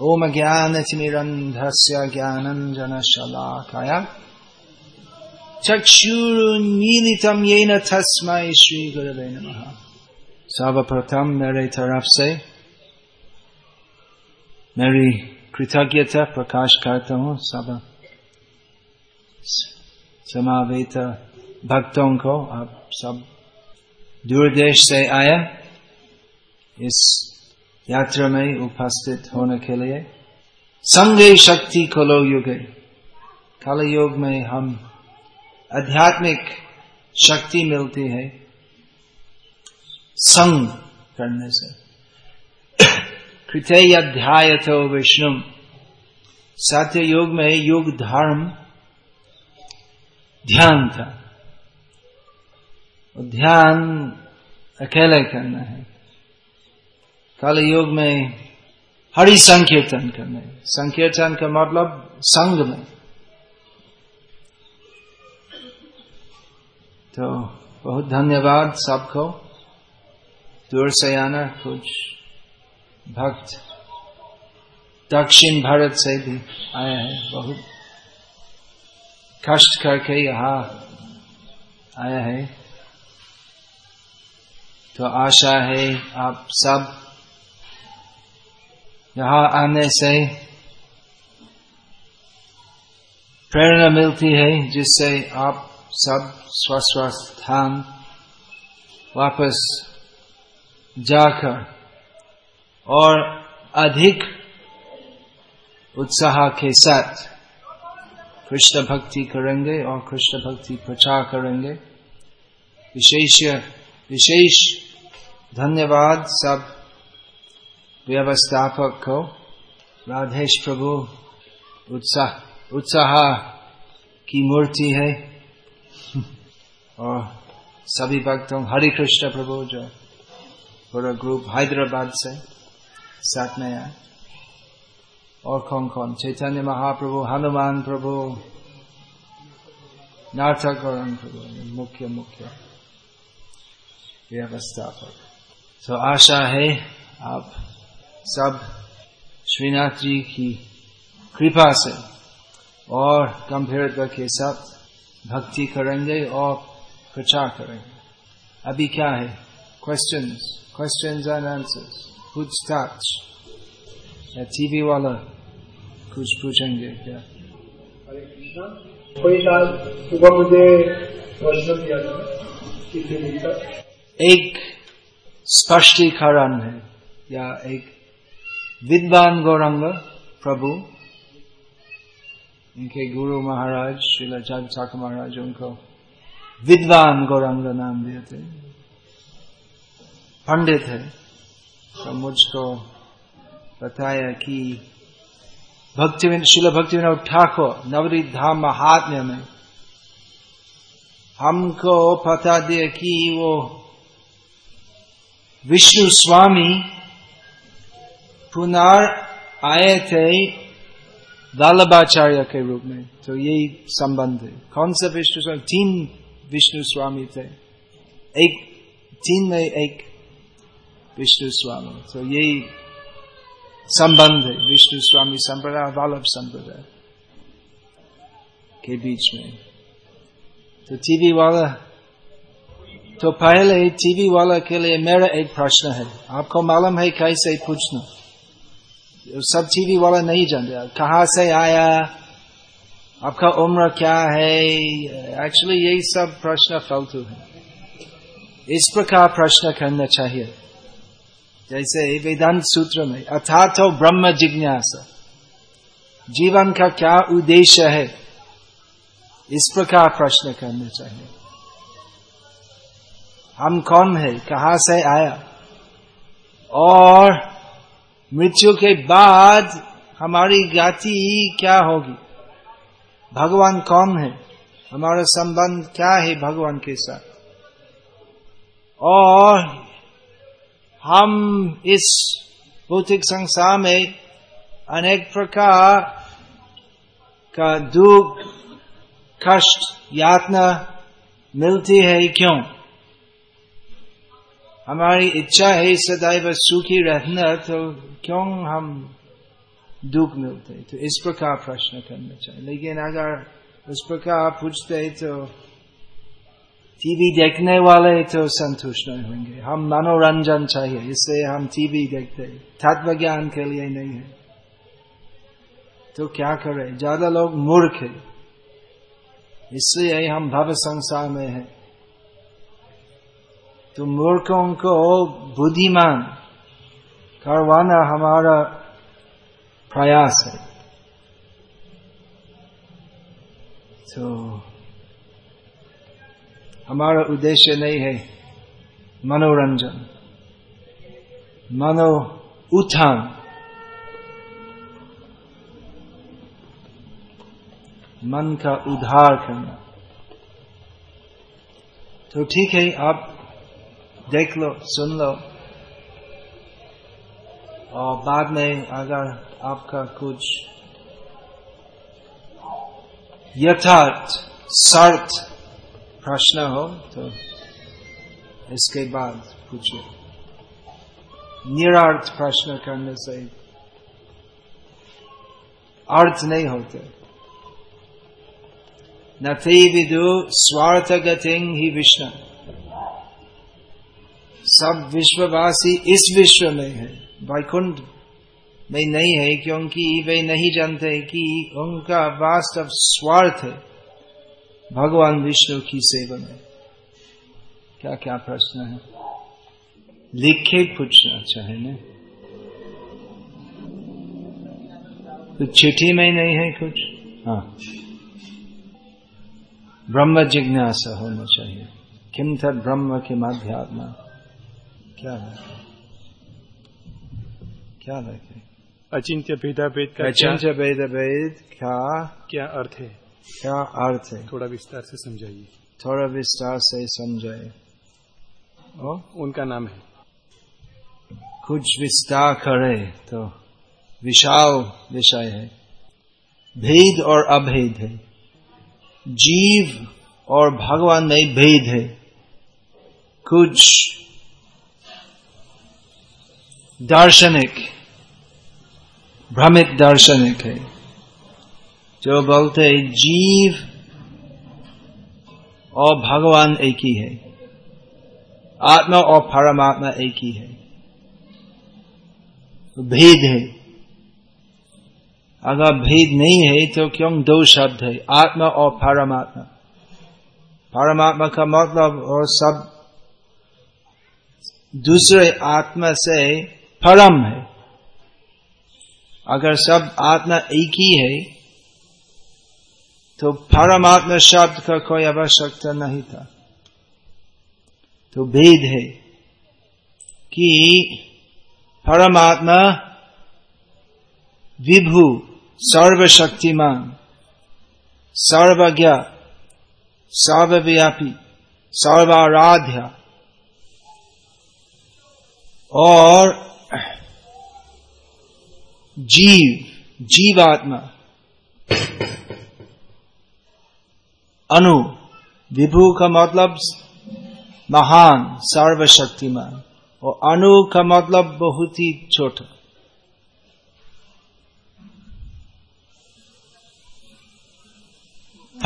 ओम ज्ञान तिमिरंधस्य ज्ञानंजन शलाकाया चक्षुरुन्मीलितम येन तस्मै श्री गुरवे नमः। सर्वप्रथम मेरे तरफ़ से मेरी कृतज्ञता प्रकाश करता हूँ। सब समावेत भक्तों को आप सब दूर देश से आया। इस यात्रा में उपस्थित होने के लिए संगे शक्ति कलो युग। कल योग में हम आध्यात्मिक शक्ति मिलती है संग करने से। कृतय अध्याय तो विष्णु। सात्य योग में योग धर्म ध्यान था। ध्यान अकेले करना है। काल युग में हरि संकीर्तन करने। संकीर्तन का मतलब संग में। तो बहुत धन्यवाद सबको। दूर से आना कुछ भक्त दक्षिण भारत से भी आया है, बहुत कष्ट करके यहाँ आया है। तो आशा है आप सब यहाँ आने से प्रेरणा मिलती है जिससे आप सब स्वस्थान वापस जाकर और अधिक उत्साह के साथ कृष्ण भक्ति करेंगे और कृष्ण भक्ति प्रचार करेंगे विशेष विशेष धन्यवाद सब व्यवस्थापक को राधेश प्रभु उत्साह उत्साह की मूर्ति है और सभी भक्तों हरे कृष्ण प्रभु जो पूरा ग्रुप हैदराबाद से साथ में आए और कौन कौन चैतन्य महाप्रभु हनुमान प्रभु नाटक और प्रभु मुख्य मुख्य व्यवस्थापक तो आशा है आप सब श्रीनाथ जी की कृपा से और गंभीरता के साथ भक्ति करेंगे और प्रचार करेंगे। अभी क्या है? क्वेश्चंस क्वेश्चंस एंड आंसर्स पूछताछ या टीवी वाला कुछ पूछेंगे क्या? कोई साल सुबह मुझे प्रश्न दिया था किसी एक स्पष्टीकरण है या एक विद्वान गौरंग प्रभु इनके गुरु महाराज जग ठाकुर महाराज उनको विद्वान गौरंग नाम दिए थे पंडित है तो मुझको बताया कि भक्ति शिल भक्ति विनोद ठाकुर नवरी धाम महात्म्य में हमको पता दिया कि वो विष्णु स्वामी पुनर् आए थे वल्लभाचार्य के रूप में तो यही संबंध है कौन सा विष्णु स्वामी तीन विष्णु स्वामी थे एक तीन में एक विष्णु स्वामी तो यही संबंध है विष्णु स्वामी संप्रदाय वल्लभ संप्रदाय के बीच में तो टीवी वाला तो पहले टीवी वाला के लिए मेरा एक प्रश्न है आपको मालूम है कैसे पूछना सब टीवी वाला नहीं जानते। कहा से आया? आपका उम्र क्या है? एक्चुअली यही सब प्रश्न फालतू है। इस प्रकार प्रश्न करना चाहिए। जैसे वेदांत सूत्र में, अर्थात ब्रह्म जिज्ञासा। जीवन का क्या उद्देश्य है? इस प्रकार प्रश्न करना चाहिए। हम कौन है? कहा से आया? और मृत्यु के बाद हमारी गति क्या होगी? भगवान कौन है? हमारा संबंध क्या है भगवान के साथ? और हम इस भौतिक संसार में अनेक प्रकार का दुख, कष्ट, यातना मिलती है, क्यों? हमारी इच्छा है सदैव सुखी रहना तो क्यों हम दुख मिलते तो इस प्रकार प्रश्न करना चाहिए। लेकिन अगर उस प्रकार पूछते तो टीवी देखने वाले तो संतुष्ट नहीं होंगे। हम मनोरंजन चाहिए, इससे हम टीवी देखते तत्व ज्ञान के लिए नहीं है। तो क्या करें? ज़्यादा लोग मूर्ख है। इसलिए हम भव संसार में है। तो मूर्खों को बुद्धिमान करवाना हमारा प्रयास है। तो हमारा उद्देश्य नहीं है मनोरंजन, मनो उत्थान। मन का उद्धार करना। तो ठीक है, आप देख लो सुन लो और बाद में अगर आपका कुछ यथार्थ, सर्थ प्रश्न हो तो इसके बाद पूछिए। निरार्थ प्रश्न करने से अर्थ नहीं होते। न थे विदु स्वार्थ गतिंग ही विष्णु सब विश्ववासी इस विश्व में है। वैकुंठ में नहीं है, क्योंकि वे नहीं जानते कि उनका वास्तव स्वार्थ है भगवान विष्णु की सेवा में। क्या क्या प्रश्न है? लिखे पूछना चाहे न? कुछ चिट्ठी में नहीं है कुछ? हाँ। ब्रह्म जिज्ञासा होना चाहिए। किम तद ब्रह्म के अध्यात्म? क्या है? क्या लगे अचिंत्य भेदा भेद का अचिंत्य भेद भेद का क्या अर्थ है? क्या अर्थ है? थोड़ा विस्तार से समझाइए। थोड़ा विस्तार से समझाए उनका नाम है। कुछ विस्तार करे तो विशाल विषय है। भेद और अभेद है। जीव और भगवान में भेद है। कुछ दार्शनिक, भ्रमित दार्शनिक है, जो बोलते है जीव और भगवान एक ही है, आत्मा और परमात्मा एक ही है तो भेद है। अगर भेद नहीं है तो क्यों दो शब्द है, आत्मा और परमात्मा? परमात्मा का मतलब और सब दूसरे आत्मा से परम है। अगर सब आत्मा एक ही है तो परमात्मा शब्द का कोई आवश्यकता नहीं था। तो भेद है कि परमात्मा विभू सर्वशक्तिमान, सर्वज्ञ, सर्वव्यापी, सर्वाराध्य और जीव, जीवात्मा। अनु विभू का मतलब महान, सर्वशक्तिमान। और अनु का मतलब बहुत ही छोटा।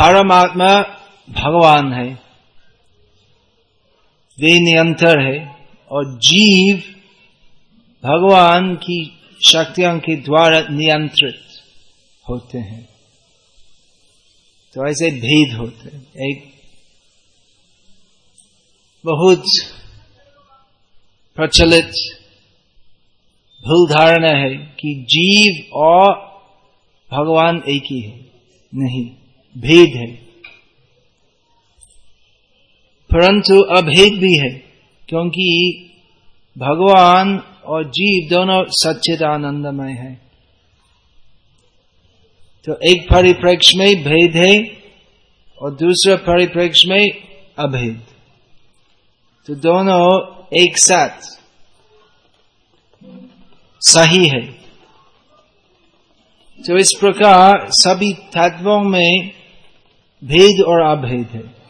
परमात्मा भगवान है। वे नियंत्र है। और जीव भगवान की शक्तियों के द्वारा नियंत्रित होते हैं। तो ऐसे भेद होते हैं। एक बहुत प्रचलित भूल धारणा है कि जीव और भगवान एक ही है। नहीं, भेद है। परंतु अभेद भी है, क्योंकि भगवान और जीव दोनों सच्चिद आनंदमय है। तो एक परिप्रेक्ष्य में भेद है और दूसरे परिप्रेक्ष्य में अभेद। तो दोनों एक साथ सही है। तो इस प्रकार सभी तत्वों में भेद और अभेद है।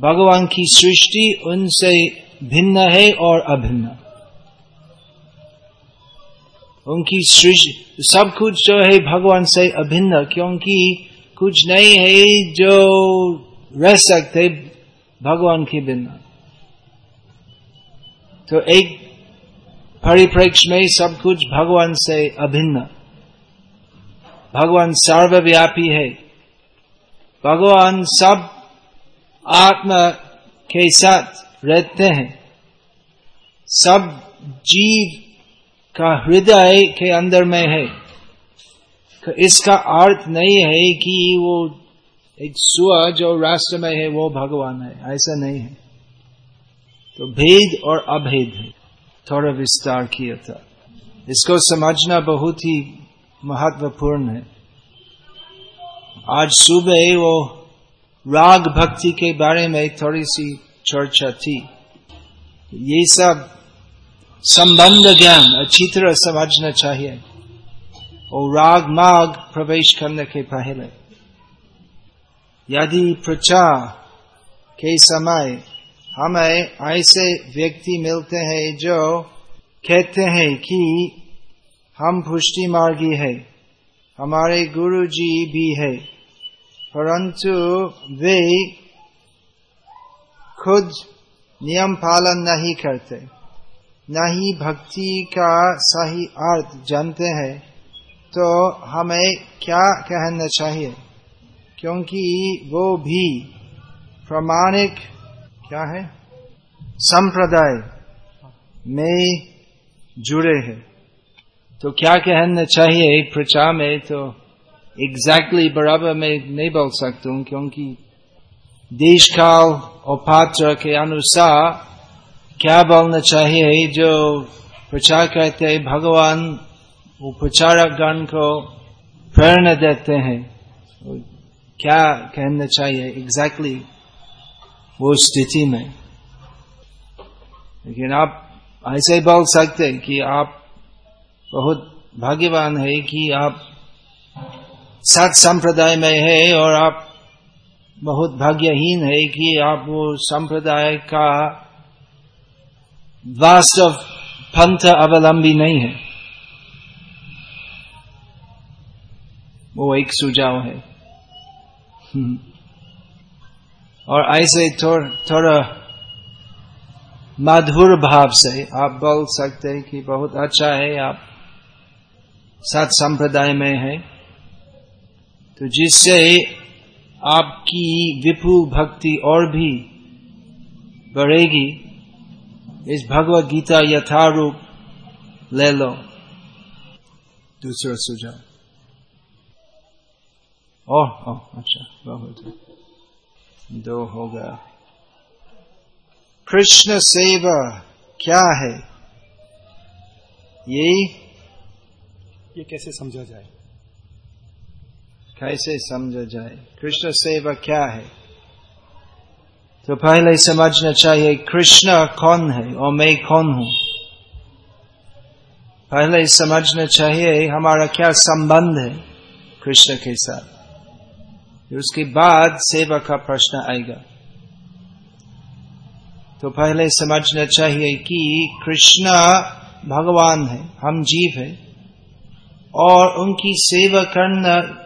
भगवान की सृष्टि उनसे भिन्न है और अभिन्न। उनकी सृष्टि सब कुछ जो है भगवान से अभिन्न, क्योंकि कुछ नहीं है जो रह सकते भगवान के बिना। तो एक परिप्रेक्ष्य में सब कुछ भगवान से अभिन्न। भगवान सर्वव्यापी है। भगवान सब आत्मा के साथ रहते हैं। सब जीव का हृदय के अंदर में है। इसका अर्थ नहीं है कि वो एक स्व जो राष्ट्र में है, वो भगवान है, ऐसा नहीं है। तो भेद और अभेद है। थोड़ा विस्तार किया था। इसको समझना बहुत ही महत्वपूर्ण है। आज सुबह वो राग भक्ति के बारे में थोड़ी सी चर्चा थी। ये सब संबंध ज्ञान अच्छी तरह समझना चाहिए और राग माग प्रवेश करने के पहले यदि प्रचार के समय हमें ऐसे व्यक्ति मिलते हैं जो कहते हैं कि हम पुष्टि मार्गी है हमारे गुरु जी भी है परंतु वे खुद नियम पालन नहीं करते न ही भक्ति का सही अर्थ जानते हैं तो हमें क्या कहना चाहिए? क्योंकि वो भी प्रमाणिक क्या है? संप्रदाय में जुड़े हैं। तो क्या कहना चाहिए? प्रचार में तो एग्जैक्टली exactly बराबर में नहीं बोल सकता हूँ, क्योंकि देश काल और पात्र के अनुसार क्या बोलना चाहिए? जो प्रचार करते हैं, भगवान वो प्रचारक गण को प्रेरणा देते हैं। क्या कहना चाहिए एग्जैक्टली exactly वो स्थिति में? लेकिन आप ऐसे ही बोल सकते हैं कि आप बहुत भाग्यवान है कि आप सत संप्रदाय में है और आप बहुत भाग्यहीन है कि आप वो संप्रदाय का वास्तव पंथ अवलंबी नहीं है। वो एक सुझाव है। हम्म। और ऐसे थोड़ा थोड़ा मधुर भाव से आप बोल सकते हैं कि बहुत अच्छा है, आप सत संप्रदाय में है। तो जिससे आपकी विपुल भक्ति और भी बढ़ेगी। इस भगवत गीता यथारूप ले लो दूसरा सुझाव ओह ओह अच्छा बहुत दो हो गया कृष्ण सेवा क्या है ये ये कैसे समझा जाए कैसे समझा जाए कृष्ण सेवा क्या है तो पहले समझना चाहिए, कृष्ण कौन है और मैं कौन हूँ? पहले समझना चाहिए, हमारा क्या संबंध है कृष्ण के साथ? उसके बाद सेवा का प्रश्न आएगा। तो पहले समझना चाहिए कि कृष्ण भगवान है, हम जीव है, और उनकी सेवा करना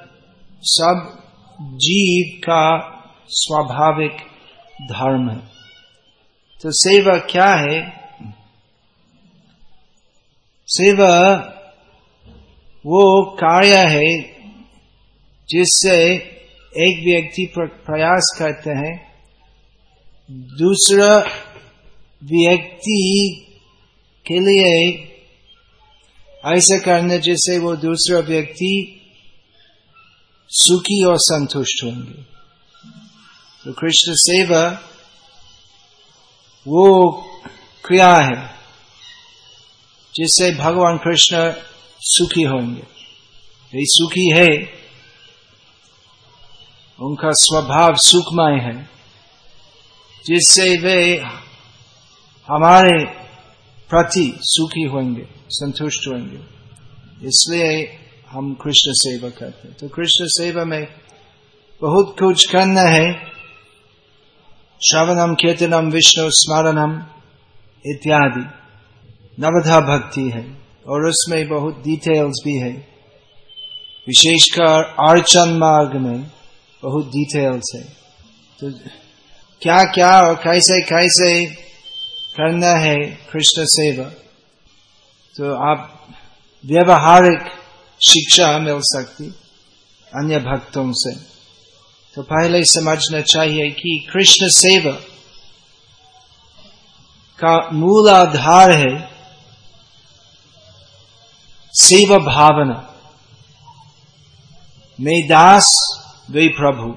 सब जीव का स्वाभाविक धर्म है। तो सेवा क्या है? सेवा वो कार्य है जिससे एक व्यक्ति प्रयास करते हैं। दूसरा व्यक्ति के लिए ऐसा करने जिससे वो दूसरा व्यक्ति सुखी और संतुष्ट होंगे। तो कृष्ण सेवा वो क्रिया है जिससे भगवान कृष्ण सुखी होंगे। ये सुखी है, उनका स्वभाव सुखमय है, जिससे वे हमारे प्रति सुखी होंगे, संतुष्ट होंगे। इसलिए हम कृष्ण सेवा करते तो कृष्ण सेवा में बहुत कुछ करना है। श्रवणम कीर्तनम विष्णु स्मरणम इत्यादि। नवधा भक्ति है, और उसमें बहुत डिटेल्स भी है। विशेषकर अर्चन मार्ग में बहुत डिटेल्स है। तो क्या क्या और कैसे कैसे करना है कृष्ण सेवा तो आप व्यवहारिक शिक्षा मिल सकती अन्य भक्तों से। तो पहले समझना चाहिए कि कृष्ण सेवा का मूल आधार है सेवा भावना। मैं दास वे प्रभु।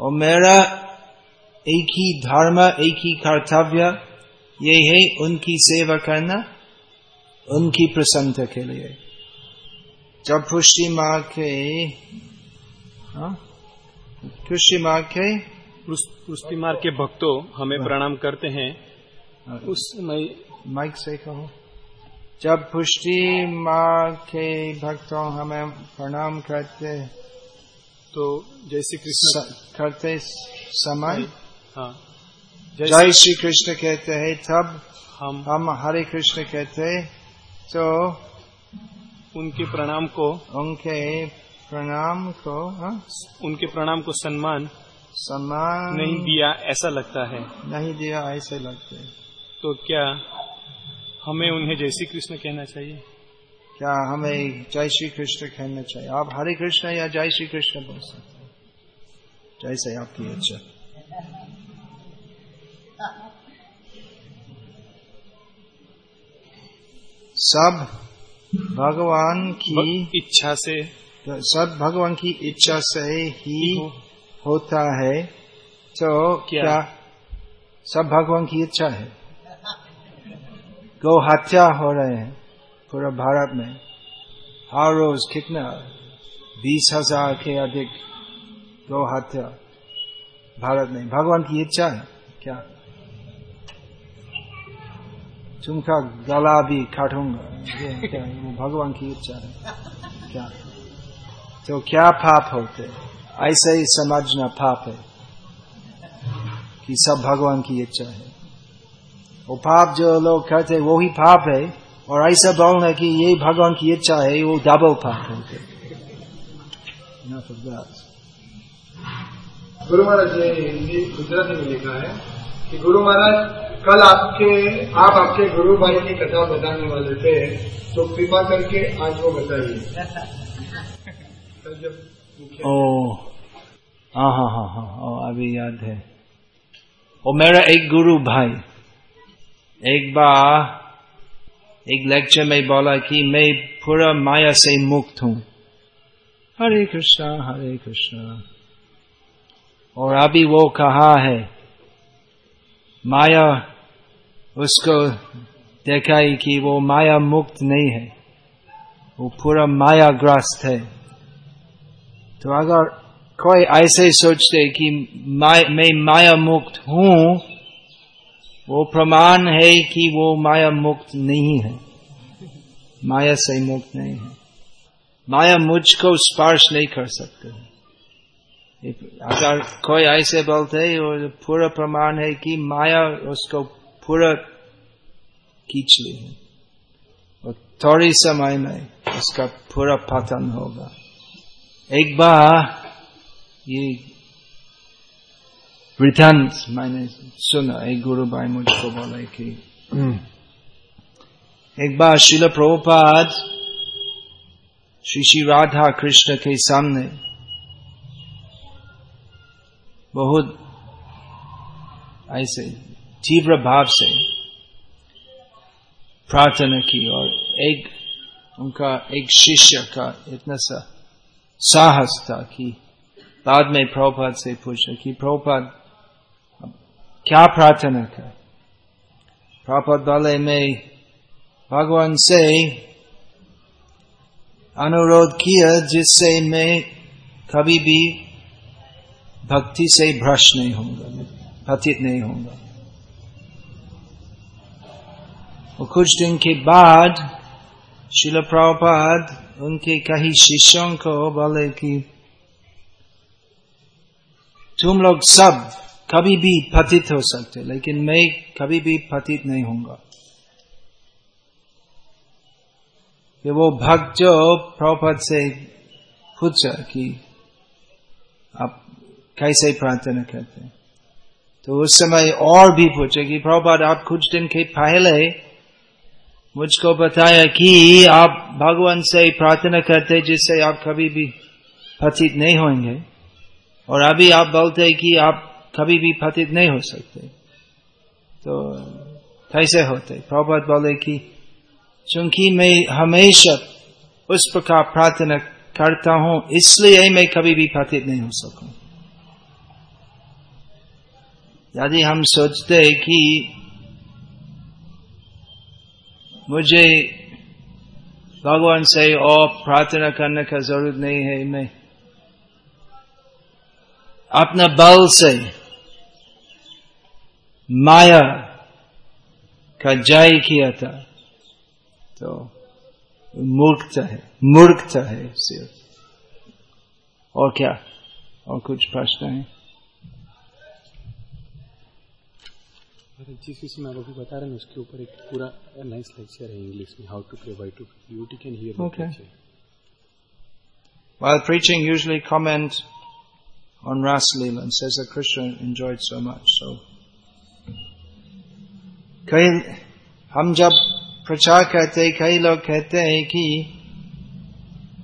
और मेरा एक ही धर्म, एक ही कर्तव्य ये है उनकी सेवा करना, उनकी प्रसन्नता के लिए। जब पुष्टि माँ के कृषि माँ के पुष्टि मार्ग के भक्तों हमें प्रणाम करते हैं। उस माइक से कहो। जब पुष्टि माँ के भक्तों हमें प्रणाम करते तो जैसे कृष्ण करते समय हाँ। जय श्री कृष्ण कहते हैं तब हम हम हरे कृष्ण कहते तो उनके प्रणाम को उनके प्रणाम को हा? उनके प्रणाम को सम्मान सम्मान नहीं दिया ऐसा लगता है। नहीं दिया ऐसे लगते तो क्या हमें उन्हें जय श्री कृष्ण कहना चाहिए? क्या हमें जय श्री कृष्ण कहना चाहिए? आप हरे कृष्ण या जय श्री कृष्ण बोल सकते हैं। जैसे आपकी इच्छा। सब भगवान की इच्छा से सब भगवान की इच्छा से ही होता है। तो क्या, क्या? सब भगवान की इच्छा है। गौ हत्या हो रहे हैं पूरा भारत में। हर रोज कितना? बीस हज़ार के अधिक गौ हत्या भारत में। भगवान की इच्छा है। क्या? तुमका गला भी काटूँगा। क्या? वो भगवान की इच्छा है। क्या? तो क्या पाप होते? ऐसे ही समझना पाप है कि सब भगवान की इच्छा है। वो पाप जो लोग करते वो ही पाप है। और ऐसा बोलना कि ये भगवान की इच्छा है वो डबल पाप होते। गुरु महाराज ने हिंदी गुजराती में लिखा है कि गुरु महाराज, कल आपके, आप आपके गुरु भाई की कथा बताने वाले थे तो कृपा करके आज वो बताइए। ओ हाँ हाँ हाँ हाँ अभी याद है। वो मेरा एक गुरु भाई, एक बार, एक लेक्चर में बोला कि मैं पूरा माया से मुक्त हूँ। हरे कृष्णा हरे कृष्णा। और अभी वो कहा है, माया, उसको देखा ही कि वो माया मुक्त नहीं है। वो पूरा माया ग्रस्त है। तो अगर कोई ऐसे सोचते कि मैं माया मुक्त हूँ वो प्रमाण है कि वो माया मुक्त नहीं है माया से मुक्त नहीं है माया मुझको स्पर्श नहीं कर सकते अगर कोई ऐसे बोलते वो पूरा प्रमाण है कि माया उसको पूरा खींच ली है और थोड़ी समय में उसका पूरा पतन होगा एक बार ये वृद्धांत मैंने सुना एक गुरु भाई मुझको बोला कि एक बार शिल प्रभुपाद श्री श्री राधा कृष्ण के सामने बहुत ऐसे तीव्र भाव से प्रार्थना की और एक उनका एक शिष्य का इतना सा साहस था कि। बाद में प्रभुपाद से पूछा कि, प्रभुपाद क्या प्रार्थना कर? प्रपद वाले में भगवान से अनुरोध किया जिससे मैं कभी भी भक्ति से भ्रष्ट नहीं होऊँगा, पतित नहीं होऊँगा। और कुछ दिन के बाद शिल प्रभुपाद उनके कई शिष्यों को बोले कि, तुम लोग सब कभी भी पतित हो सकते, लेकिन मैं कभी भी पतित नहीं होऊँगा। कि वो भक्त जो प्रभुपद से पूछा कि, आप कैसे प्रार्थना करते हैं? तो उस समय और भी पूछे कि, प्रभुपाद, आप कुछ दिन के पहले मुझको बताया कि आप भगवान से प्रार्थना करते जिससे आप कभी भी पतित नहीं होंगे। और अभी आप बोलते हैं कि आप कभी भी पतित नहीं हो सकते। तो कैसे होते प्रभुपाद बोले कि चूँकि मैं हमेशा उस प्रकार प्रार्थना करता हूँ, इसलिए मैं कभी भी पतित नहीं हो सकूँ। यदि हम सोचते हैं कि मुझे भगवान से और प्रार्थना करने का ज़रूरत नहीं है मैं अपना बल से माया का जय किया था। तो मूर्खता है मूर्खता है सिर्फ़ और क्या? और कुछ प्रश्न है? जिस विषय में आप अभी बता रहे हैं उसके ऊपर एक पूरा नाइस लेक्चर है इंग्लिश में how to pray why to you can hear Okay. While preaching, usually comment on Ras Leela and says that Krishna enjoyed so much. So, कई हम जब प्रचार करते हैं, कई लोग कहते हैं कि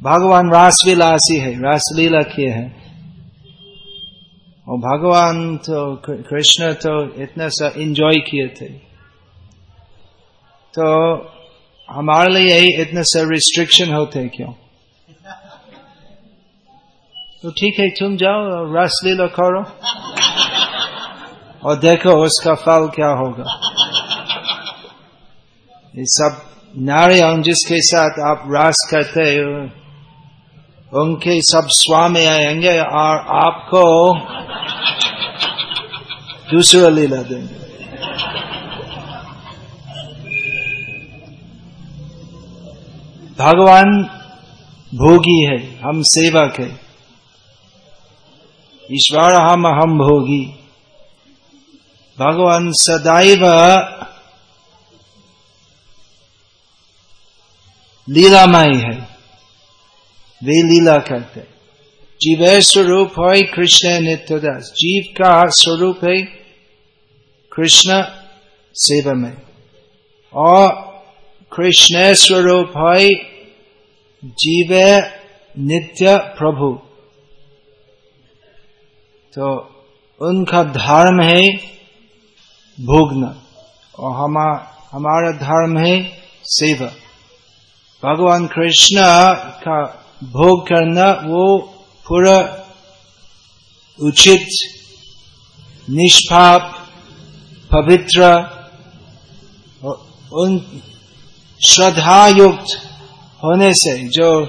भगवान रास विलासी है रासलीला किए हैं और भगवान तो कृष्ण तो इतना सा एंजॉय किए थे। तो हमारे लिए इतना सा रिस्ट्रिक्शन होते क्यों? तो ठीक है, तुम जाओ और रासलीला करो। और देखो उसका फल क्या होगा। ये सब नारायण जिसके साथ आप रास करते हो उनके सब स्वामी आएँगे और आपको दूसरा लीला देंगे। भगवान भोगी है, हम सेवक है। ईश्वर, हम हम भोगी। भगवान सदैव लीलामय है। वे लीला करते जीव स्वरूप है, कृष्ण नित्यदास। जीव का स्वरूप है कृष्ण सेवा में। और कृष्ण स्वरूप है जीव नित्य प्रभु। तो उनका धर्म है भोगना। और हमा, हमारा धर्म है सेवा। भगवान कृष्ण का भोग करना वो पूरा उचित, निष्पाप, पवित्र, उन श्रद्धा युक्त होने से जो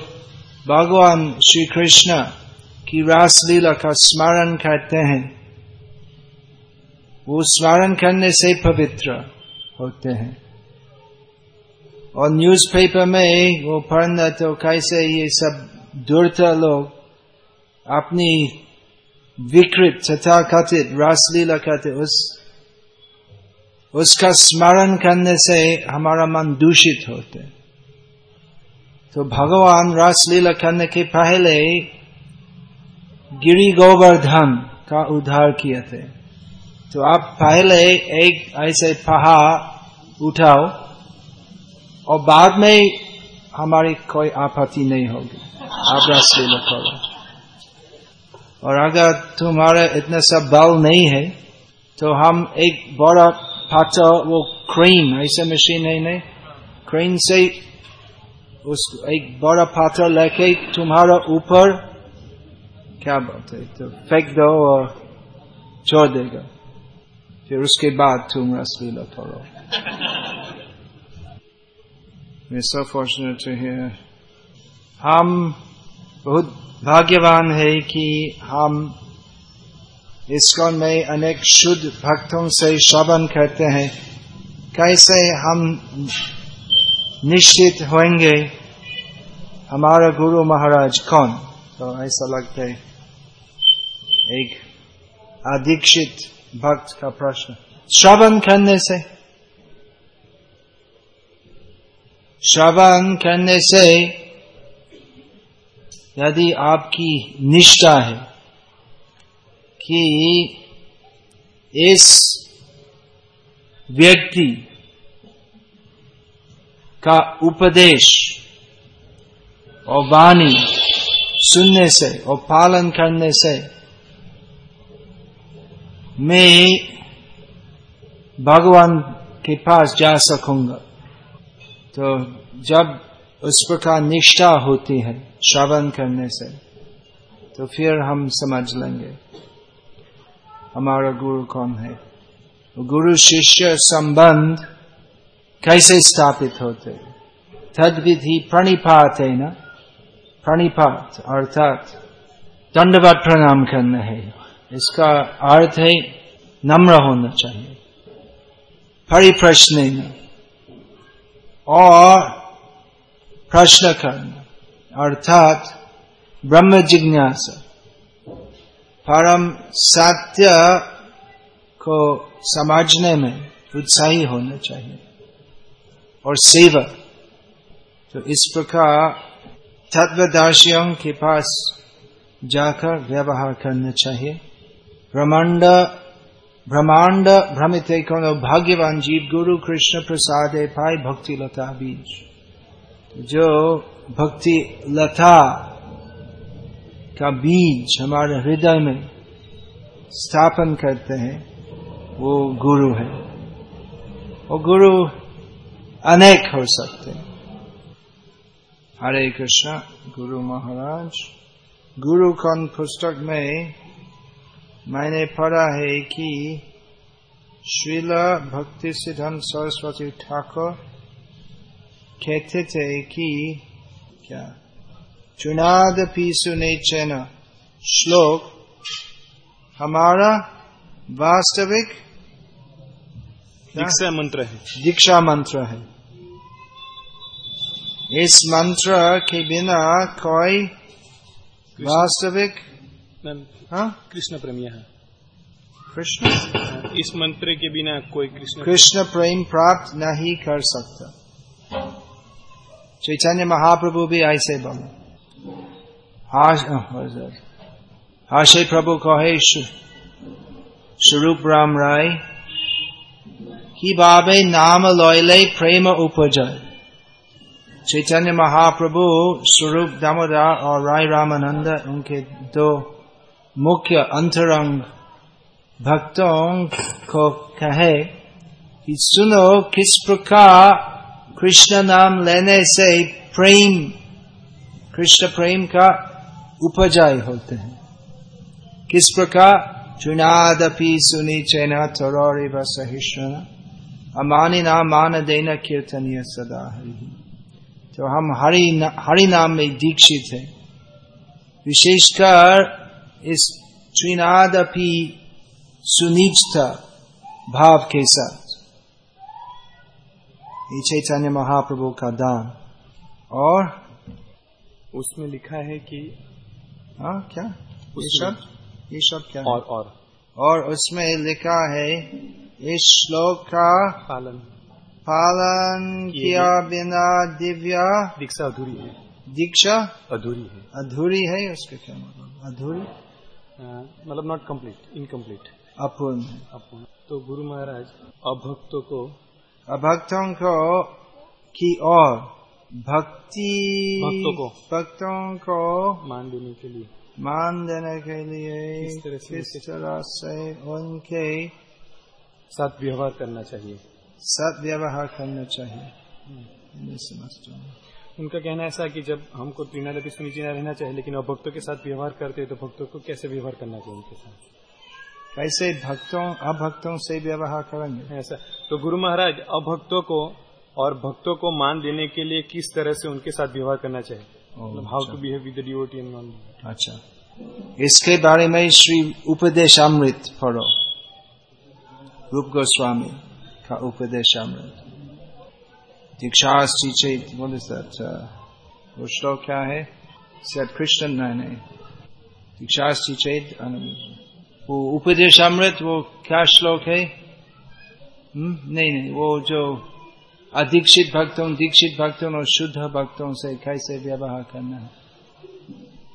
भगवान श्री कृष्ण की रासलीला का स्मरण करते हैं, वो स्मरण करने से पवित्र होते हैं। और न्यूज़पेपर में वो पढ़ना तो कैसे ये सब दूरता लोग अपनी विकृत तथा कथित रासलीला करते, उस, उसका स्मरण करने से हमारा मन दूषित होते। तो भगवान रासलीला करने के पहले गिरी गोवर्धन का उद्धार किए थे। तो आप पहले एक ऐसे पहाड़ उठाओ और बाद में हमारी कोई आपत्ति नहीं होगी। आप रासलीला करो। और अगर तुम्हारा इतना सब बल नहीं है तो हम एक बड़ा पत्थर वो क्रेन ऐसे मशीन है नहीं। क्रेन से उस एक बड़ा पत्थर लेके तुम्हारा ऊपर क्या बात है तो फेंक दो और छोड़ देगा। फिर उसके बाद तुम रसलीला करो We're so fortunate to hear. हम बहुत भाग्यवान है कि हम इसकोन में अनेक शुद्ध भक्तों से श्रवण करते हैं। कैसे हम निश्चित होंगे? हमारा गुरु महाराज कौन? तो ऐसा लगता है। एक अधीक्षित भक्त का प्रश्न। श्रवण करने से श्रवण करने से यदि आपकी निष्ठा है कि इस व्यक्ति का उपदेश और वाणी सुनने से और पालन करने से मैं भगवान के पास जा सकूँगा। तो जब उस प्रकार निष्ठा होती है श्रवण करने से तो फिर हम समझ लेंगे, हमारा गुरु कौन है? गुरु शिष्य संबंध कैसे स्थापित होते तद विधि प्रणिपात है ना? प्रणिपात अर्थात दंडवत प्रणाम करना है। इसका अर्थ है नम्र होना चाहिए। परिप्रश्न और प्रश्न करना अर्थात ब्रह्म जिज्ञासा परम सत्य को समझने में उत्साही होना चाहिए और सेवा तो इस प्रकार तत्वदाशियों के पास जाकर व्यवहार करना चाहिए ब्रह्मांड ब्रह्मांड भ्रमित भाग्यवान जीव गुरु कृष्ण प्रसाद पाई भक्ति लता बीज। जो भक्ति लता का बीज हमारे हृदय में स्थापन करते हैं, वो गुरु है। वो गुरु अनेक हो सकते हैं। हरे कृष्ण, गुरु महाराज, गुरु कौन पुस्तक में मैंने पढ़ा है कि श्रील भक्ति सिद्धांत सरस्वती ठाकुर कहते थे कि क्या? चुनाद पी सुने चैन। श्लोक हमारा वास्तविक दीक्षा मंत्र है। दीक्षा मंत्र है। इस मंत्र के बिना कोई वास्तविक हाँ? कृष्ण प्रेमी है। कृष्ण? इस मंत्र के बिना कोई कृष्ण कृष्ण प्रेम प्राप्त नहीं कर सकता। चैतन्य महाप्रभु भी ऐसे बोले हाशे प्रभु कहे स्वरूप राम राय कि बाबे नाम लयले प्रेम उपजय। चैतन्य महाप्रभु स्वरूप दामोदर और राय रामानंद उनके दो मुख्य अंतरंग भक्तों को कहे कि सुनो किस प्रकार कृष्ण नाम लेने से प्रेम कृष्ण प्रेम का उपजय होते हैं। किस प्रकार? चुनादपि सुनी चैना थोड़ी सहिष्ण अमानी नाम मान देना कीर्तनीय सदा हरि। तो हम हरि न, हरि नाम में दीक्षित है। विशेषकर इस त्रिनादपि सुनिचता भाव के साथ। ये चैतन्य महाप्रभु का दान। और उसमें लिखा है कि हाँ क्या? ये शब्द? ये शब्द क्या और? और। और उसमें लिखा है इस श्लोक का पालन। पालन किया बिना दिव्या दीक्षा अधूरी है। दीक्षा? अधूरी है। अधूरी है उसका क्या मतलब? अधूरी? मतलब नॉट कंप्लीट इनकम्प्लीट अपूर्ण। अपूर्ण। तो गुरु महाराज अभक्तों को अभक्तों को की और भक्ति भक्तों को। भक्तों को मान देने के लिए। मान देने के लिए किस तरह से किस तरह से उनके साथ व्यवहार करना चाहिए। सदव्यवहार करना चाहिए। समझता हूँ। उनका कहना ऐसा कि जब हमको त्रिनादपि सुनी न रहना चाहिए लेकिन अब भक्तों के साथ व्यवहार करते हैं तो भक्तों को कैसे व्यवहार करना चाहिए उनके साथ? कैसे भक्तों अभक्तों से व्यवहार करेंगे। ऐसा। तो गुरु महाराज अभक्तों को और भक्तों को मान देने के लिए किस तरह से उनके साथ व्यवहार करना चाहिए? How to behave with devotee and non अच्छा। इसके बारे में श्री उपदेशामृत पढ़ो। रूप गोस्वामी का उपदेशामृत। दीक्षास्त्री चैत बोले सर? Uh, वो श्लोक क्या है सर कृष्ण नहीं नहीं दीक्षास्त्री चैत वो उपदेश अमृत वो क्या श्लोक है हम्म? नहीं नहीं वो जो अदीक्षित भक्तों दीक्षित भक्तों और शुद्ध भक्तों से कैसे व्यवहार करना है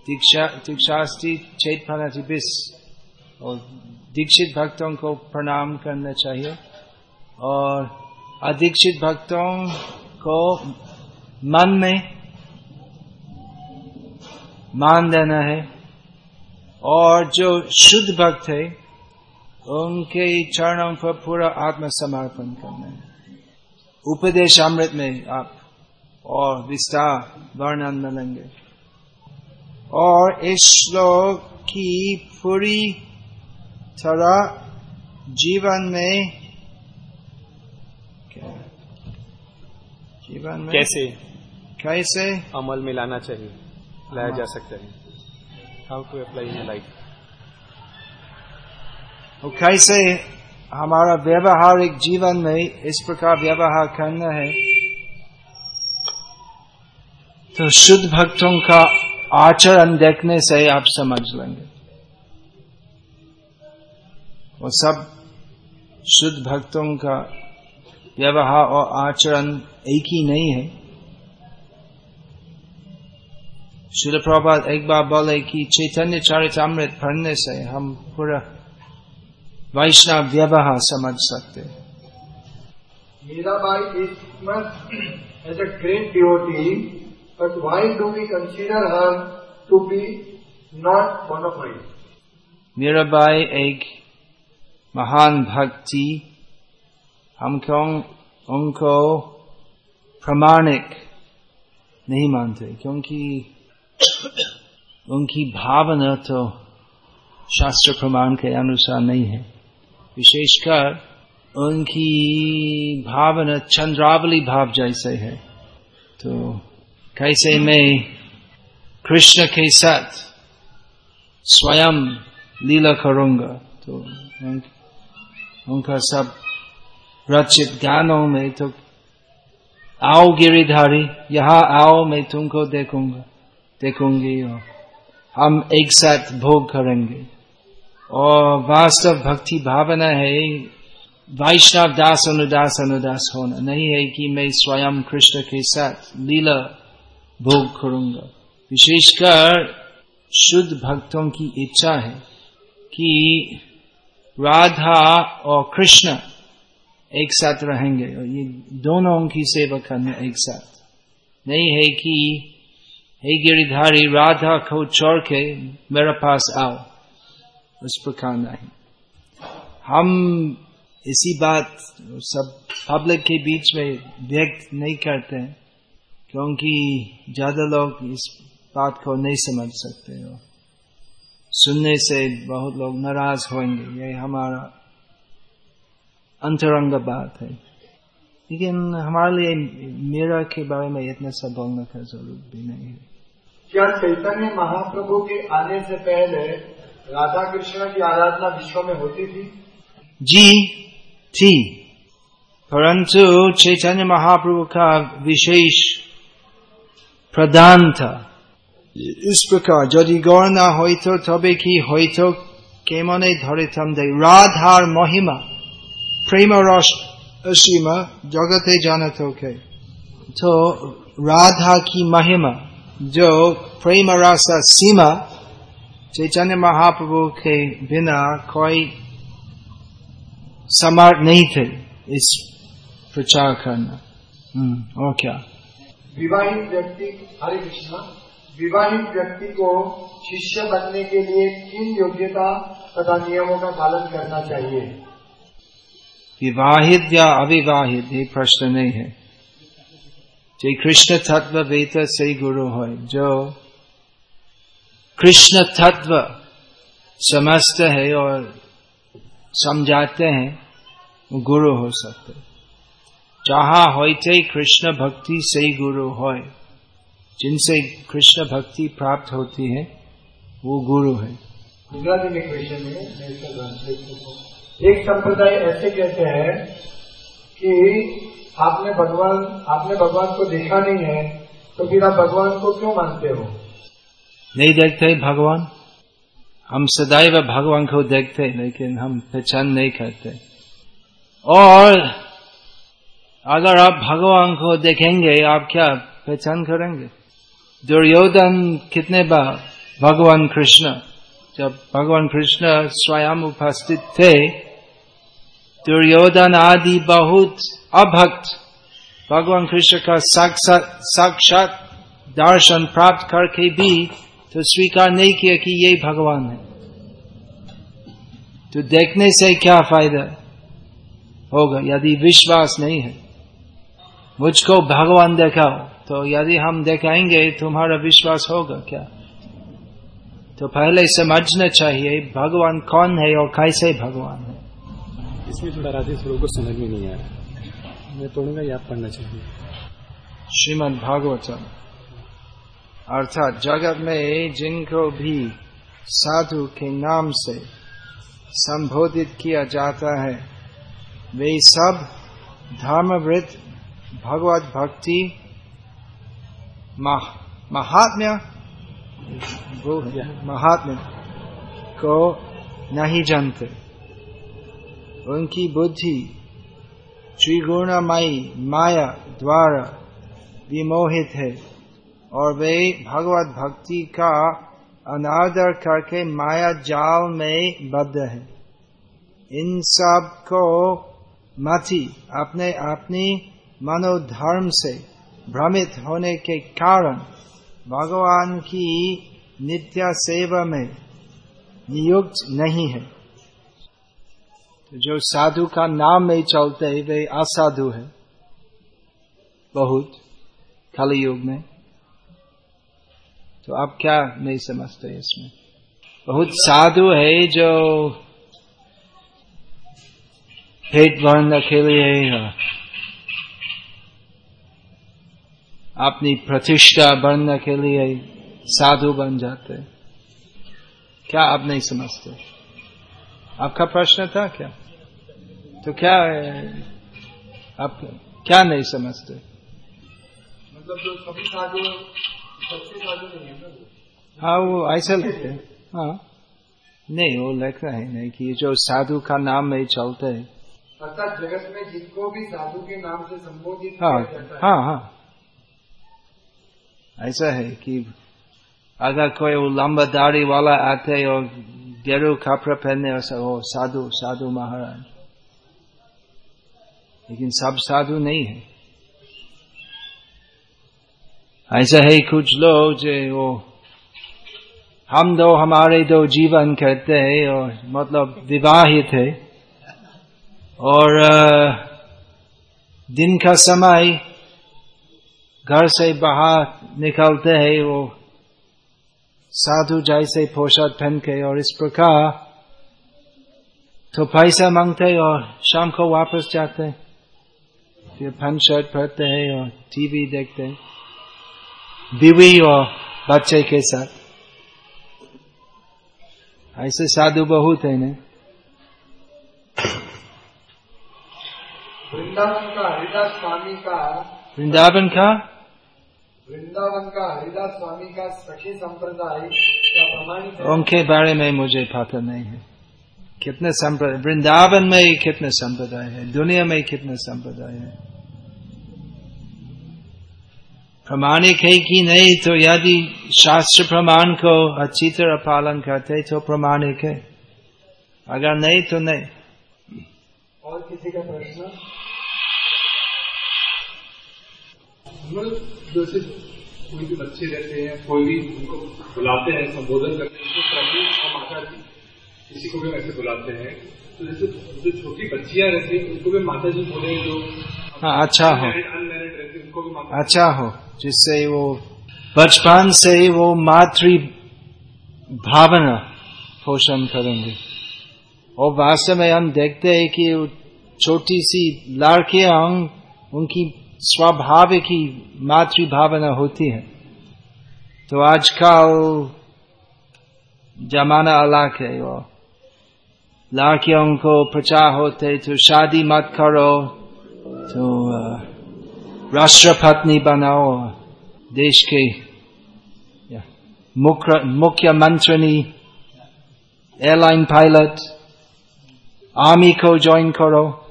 दीक्षा दीक्षास्ती चेत बिस और दीक्षित भक्तों को प्रणाम करना चाहिए और अदीक्षित भक्तों को मन में मान देना है और जो शुद्ध भक्त है, उनके चरणों पर पूरा आत्मसमर्पण करना है। उपदेश अमृत में आप और विस्तार वर्णन मिलेंगे और इस श्लोक की पूरी तरह जीवन में जीवन में कैसे? कैसे? अमल में लाना चाहिए। लाया जा सकता है। How to apply in life और कैसे हमारा व्यवहारिक जीवन में इस प्रकार व्यवहार करना है। तो शुद्ध भक्तों का आचरण देखने से आप समझ लेंगे। वो सब शुद्ध भक्तों का व्यवहार और आचरण एक ही नहीं है शिल प्रभात एक बार बोले कि चैतन्य चरितमृत पढ़ने से हम पूरा वैष्णव व्यवहार समझ सकते Mirabai is much as a great devotee, but why do we consider her to be not bona fide? Mirabai एक महान भक्ति हमको उनको प्रमाणिक नहीं मानते क्योंकि उनकी भावना तो शास्त्र प्रमाण के अनुसार नहीं है विशेषकर उनकी भावना चंद्रावली भाव जैसे है तो कैसे मैं कृष्ण के साथ स्वयं लीला करूँगा तो उनका सब रचित गानों में तो आओ गिरिधारी, यहाँ आओ, मैं तुमको देखूँगा। देखूँगी और हम एक साथ भोग करेंगे। और वास्तव भक्ति भावना है, वैष्णव दास, अनुदास अनुदास होना। नहीं है कि मैं स्वयं कृष्ण के साथ लीला भोग करूँगा। विशेषकर शुद्ध भक्तों की इच्छा है कि राधा और कृष्ण एक साथ रहेंगे और ये दोनों की सेवा करना एक साथ। नहीं है कि, हे गिरिधारी, राधा को छोड़ के मेरे पास आओ। उस प्रकार नहीं। हम इसी बात सब पब्लिक के बीच में व्यक्त नहीं करते हैं, क्योंकि ज़्यादा लोग इस बात को नहीं समझ सकते हो। सुनने से बहुत लोग नाराज़ होंगे, ये हमारा अंतरंग बात है लेकिन हमारे लिए मेरा के बारे में इतना सब बोलने का जरूरत भी नहीं है क्या चैतन्य महाप्रभु के आने से पहले राधा कृष्ण की आराधना विश्व में होती थी जी थी परंतु चैतन्य महाप्रभु का विशेष प्रदान था इस प्रकार यदि गौर न হইতো তবে কি হইতো কেমনে ধরিতাম দে রাধার মহিমা प्रेम rash ashima jagate जानत okay तो राधा की महिमा, जो प्रेम रस सीमा चैतन्य महाप्रभु के बिना कोई समर्थ नहीं थे इस प्रचार करना। हम्म, और क्या? विवाहित व्यक्ति, हरे कृष्णा, विवाहित व्यक्ति को शिष्य बनने के लिए किन योग्यता तथा नियमों का पालन करना चाहिए। विवाहित या अविवाहित, ये प्रश्न नहीं है। जो कृष्ण तत्व वेत से गुरु है जो कृष्ण तत्व समझते है और समझाते हैं गुरु हो सकते। जहाँ होते कृष्ण भक्ति, से गुरु हो जिनसे कृष्ण भक्ति प्राप्त होती है, वो गुरु है। गुजराती में है। एक संप्रदाय ऐसे कहते हैं कि आपने भगवान आपने भगवान को देखा नहीं है तो फिर आप भगवान को क्यों मानते हो? नहीं देखते भगवान? हम सदैव भगवान को देखते लेकिन हम पहचान नहीं करते। और अगर आप भगवान को देखेंगे, आप क्या पहचान करेंगे? दुर्योधन कितने बार भगवान कृष्ण, जब भगवान कृष्ण स्वयं उपस्थित थे दुर्योधन आदि बहुत अभक्त। भगवान कृष्ण का साक्षात दर्शन प्राप्त करके भी तो स्वीकार नहीं किया कि ये भगवान है। तो देखने से क्या फ़ायदा होगा? यदि विश्वास नहीं है, मुझको भगवान देखाओ तो यदि हम देखाएँगे, तुम्हारा विश्वास होगा क्या? तो पहले समझना चाहिए, भगवान कौन है और कैसे भगवान है? इसमें थोड़ा राधे स्वरूप को समझ में नहीं आ रहा। मैं पढ़ूँगा याद पढ़ना चाहिए श्रीमद भागवतम। अर्थात जगत में जिनको भी साधु के नाम से संबोधित किया जाता है वे सब धर्मवृत भगवत भक्ति महात्म्य महात्म्य को नहीं जानते। उनकी बुद्धि, त्रिगुणमयी माया द्वारा विमोहित है और वे भगवत भक्ति का अनादर करके माया जाल में बद्ध है। इन सबको मथी अपने अपनी मनोधर्म से भ्रमित होने के कारण भगवान की नित्य सेवा में नियुक्त नहीं है। तो जो साधु का नाम में चलते है, वे असाधु है। बहुत खाली युग में। तो आप क्या नहीं समझते इसमें? बहुत साधु है जो पेट भरने के लिए अपनी प्रतिष्ठा बनने के लिए साधु बन जाते क्या आप नहीं समझते? आपका प्रश्न था क्या? तो क्या आप क्या नहीं समझते? मतलब जो सभी साधु सच्चे साधु नहीं है हाँ वो ऐसा लिखते हाँ। नहीं वो लिखता है नहीं कि जो साधु का नाम में चलते है। अर्थात जगत में जिनको भी साधु के नाम से संबोधित हाँ किया जाता है। हाँ हाँ। ऐसा है कि अगर कोई वो लंबा दाढ़ी वाला आते और गेरू कपड़ा पहनने और वो साधु साधु महाराज लेकिन सब साधु नहीं है ऐसा है कुछ लोग जो वो हम दो हमारे दो जीवन कहते हैं और मतलब विवाहित है और दिन का समय घर से बाहर निकलते हैं वो साधु जैसे पोशाक पहन के और इस प्रकार तो पैसा मांगते और शाम को वापस जाते फिर पैंट शर्ट पहनते हैं और टीवी देखते हैं बीवी और बच्चे के साथ। ऐसे साधु बहुत है ना। वृंदावन का हरिदास स्वामी का वृंदावन का वृंदावन का हरिदास स्वामी का सखी संप्रदाय प्रमाणित उनके बारे में मुझे पता नहीं है। कितने संप्रदाय वृंदावन में कितने संप्रदाय है दुनिया में कितने संप्रदाय है। प्रमाणिक है कि नहीं तो यदि शास्त्र प्रमाण को अच्छी तरह पालन करते तो प्रमाणिक है। अगर नहीं तो नहीं। और किसी का प्रश्न? मतलब जैसे कोई भी बच्चे रहते हैं कोई भी उनको बुलाते हैं संबोधन करते हैं उनको प्रभु और माता जी किसी को भी ऐसे बुलाते हैं। तो जैसे जो छोटी बच्चियाँ रहती हैं उनको भी माता जी बोले जो हाँ अच्छा हो। अनमेरिड रहती उनको भी माता अच्छा हो जिससे वो बचपन से वो मातृ भावना पोषण करेंगे। और वास्तव में हम देखते हैं कि छोटी सी लड़कियाँ उनकी स्वाभाविक ही मातृभावना होती है। तो आजकल जमाना अलग है वो। लड़कियों को प्रचार होते तो शादी मत करो तो राष्ट्रपत्नी बनाओ, देश के मुख्य, मुख्यमंत्री, एयरलाइन पायलट, आर्मी को ज्वाइन करो।